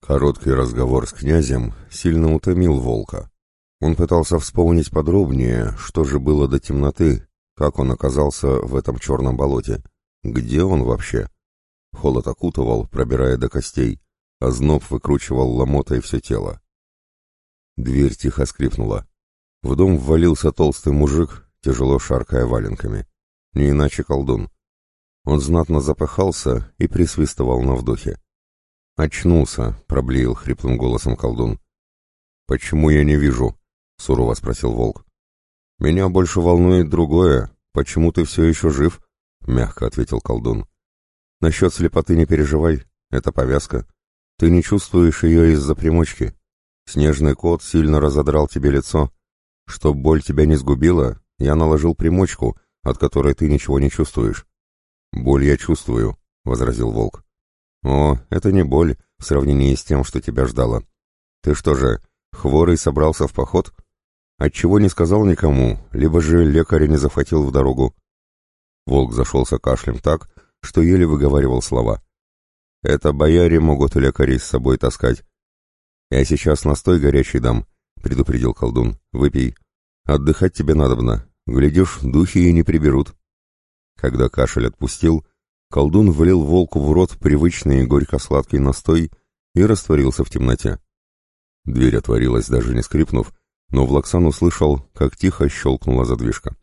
Короткий разговор с князем сильно утомил волка. Он пытался вспомнить подробнее, что же было до темноты, как он оказался в этом черном болоте, где он вообще. Холод окутывал, пробирая до костей, а зноб выкручивал ломотой все тело. Дверь тихо скрипнула. В дом ввалился толстый мужик, тяжело шаркая валенками. Не иначе колдун. Он знатно запыхался и присвистывал на вдохе. «Очнулся», — проблеял хриплым голосом колдун. «Почему я не вижу?» — сурово спросил волк. «Меня больше волнует другое. Почему ты все еще жив?» — мягко ответил колдун. «Насчет слепоты не переживай. Это повязка. Ты не чувствуешь ее из-за примочки. Снежный кот сильно разодрал тебе лицо. Чтоб боль тебя не сгубила, я наложил примочку, от которой ты ничего не чувствуешь. «Боль я чувствую», — возразил волк. «О, это не боль в сравнении с тем, что тебя ждало. Ты что же, хворый собрался в поход? Отчего не сказал никому, либо же лекаря не захватил в дорогу?» Волк зашелся кашлем так, что еле выговаривал слова. «Это бояре могут лекарей с собой таскать. Я сейчас настой горячий дам», — предупредил колдун. «Выпей. Отдыхать тебе надобно. Глядишь, духи и не приберут». Когда кашель отпустил, колдун влил волку в рот привычный горько-сладкий настой и растворился в темноте. Дверь отворилась, даже не скрипнув, но Влаксан услышал, как тихо щелкнула задвижка.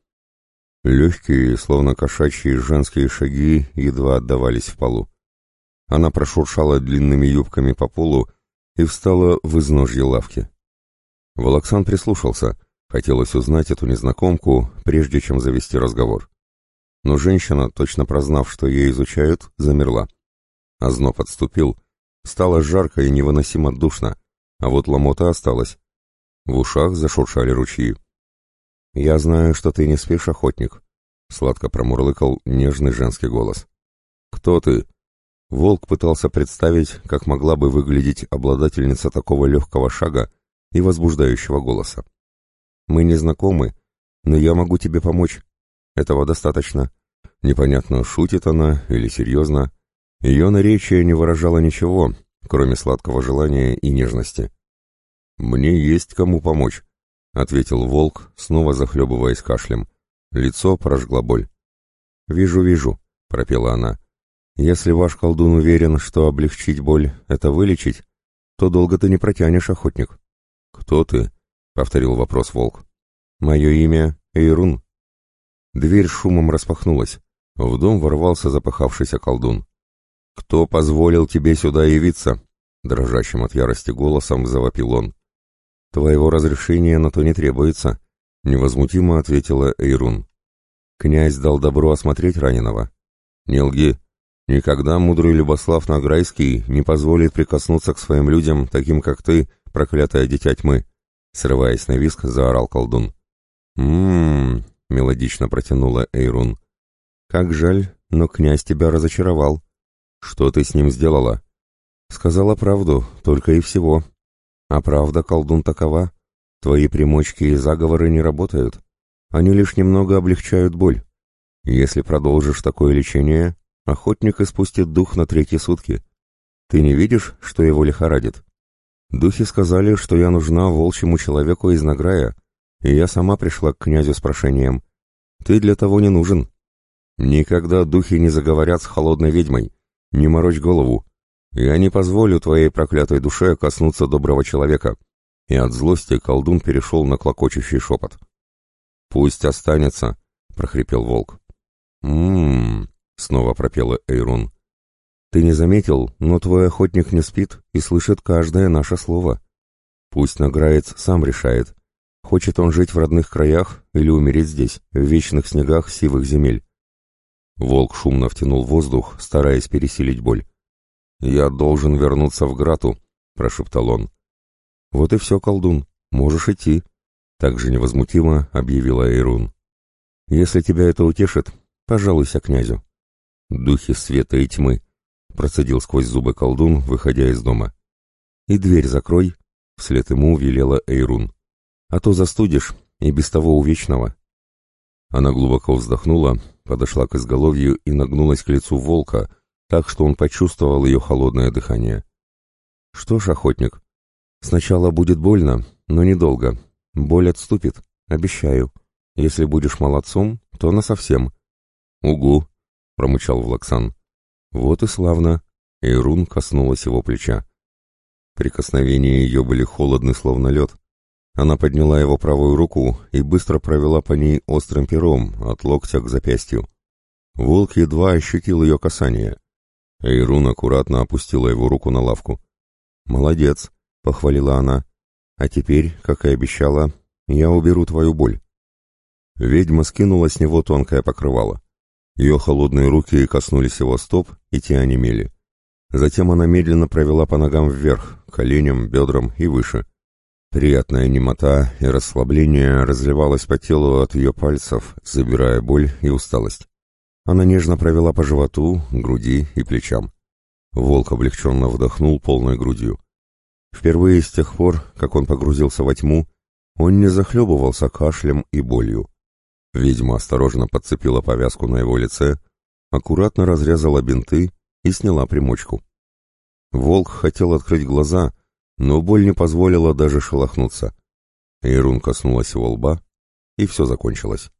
Легкие, словно кошачьи женские шаги едва отдавались в полу. Она прошуршала длинными юбками по полу и встала в изножье лавки. Волоксан прислушался, хотелось узнать эту незнакомку, прежде чем завести разговор. Но женщина, точно прознав, что ее изучают, замерла. Озноб отступил. Стало жарко и невыносимо душно, а вот ломота осталась. В ушах зашуршали ручьи. «Я знаю, что ты не спишь, охотник», — сладко промурлыкал нежный женский голос. «Кто ты?» Волк пытался представить, как могла бы выглядеть обладательница такого легкого шага и возбуждающего голоса. «Мы не знакомы, но я могу тебе помочь. Этого достаточно. Непонятно, шутит она или серьезно. Ее наречие не выражало ничего, кроме сладкого желания и нежности. «Мне есть кому помочь», — ответил волк, снова захлебываясь кашлем. Лицо прожгла боль. «Вижу, вижу», — пропела она. «Если ваш колдун уверен, что облегчить боль — это вылечить, то долго ты не протянешь, охотник». «Кто ты?» — повторил вопрос волк. «Мое имя Эйрун». Дверь шумом распахнулась. В дом ворвался запахавшийся колдун. «Кто позволил тебе сюда явиться?» Дрожащим от ярости голосом завопил он. «Твоего разрешения на то не требуется», — невозмутимо ответила Эйрун. «Князь дал добро осмотреть раненого». «Не лги. Никогда мудрый Любослав Награйский не позволит прикоснуться к своим людям, таким как ты, проклятое дитя тьмы», — срываясь на виск, заорал колдун. «М-м-м», мелодично протянула Эйрун. «Как жаль, но князь тебя разочаровал. Что ты с ним сделала?» «Сказала правду, только и всего. А правда, колдун, такова. Твои примочки и заговоры не работают. Они лишь немного облегчают боль. Если продолжишь такое лечение, охотник испустит дух на третьи сутки. Ты не видишь, что его лихорадит? Духи сказали, что я нужна волчьему человеку из Награя, и я сама пришла к князю с прошением. Ты для того не нужен. Никогда духи не заговорят с холодной ведьмой. Не морочь голову. Я не позволю твоей проклятой душе коснуться доброго человека. И от злости колдун перешел на клокочущий шепот. Пусть останется, прохрипел волк. Мм, снова пропела Эйрун. Ты не заметил, но твой охотник не спит и слышит каждое наше слово. Пусть награец сам решает, хочет он жить в родных краях или умереть здесь, в вечных снегах сивых земель. Волк шумно втянул воздух, стараясь пересилить боль. «Я должен вернуться в Грату», — прошептал он. «Вот и все, колдун, можешь идти», — также невозмутимо объявила Эйрун. «Если тебя это утешит, пожалуйся князю». «Духи света и тьмы», — процедил сквозь зубы колдун, выходя из дома. «И дверь закрой», — вслед ему велела Эйрун. «А то застудишь, и без того увечного». Она глубоко вздохнула, подошла к изголовью и нагнулась к лицу волка, так что он почувствовал ее холодное дыхание. Что ж, охотник, сначала будет больно, но недолго. Боль отступит, обещаю. Если будешь молодцом, то насовсем. Угу, промычал Влаксан. Вот и славно. Эйрун коснулась его плеча. Прикосновения ее были холодны, словно лед. Она подняла его правую руку и быстро провела по ней острым пером от локтя к запястью. Волк едва ощутил ее касание. Эйрун аккуратно опустила его руку на лавку. «Молодец», — похвалила она. «А теперь, как и обещала, я уберу твою боль». Ведьма скинула с него тонкое покрывало. Ее холодные руки коснулись его стоп, и те онемели. Затем она медленно провела по ногам вверх, коленям, бедрам и выше. Приятная немота и расслабление разливалось по телу от ее пальцев, забирая боль и усталость. Она нежно провела по животу, груди и плечам. Волк облегченно вдохнул полной грудью. Впервые с тех пор, как он погрузился во тьму, он не захлебывался кашлем и болью. Ведьма осторожно подцепила повязку на его лице, аккуратно разрезала бинты и сняла примочку. Волк хотел открыть глаза, но боль не позволила даже шелохнуться. Ирун коснулась его лба, и все закончилось.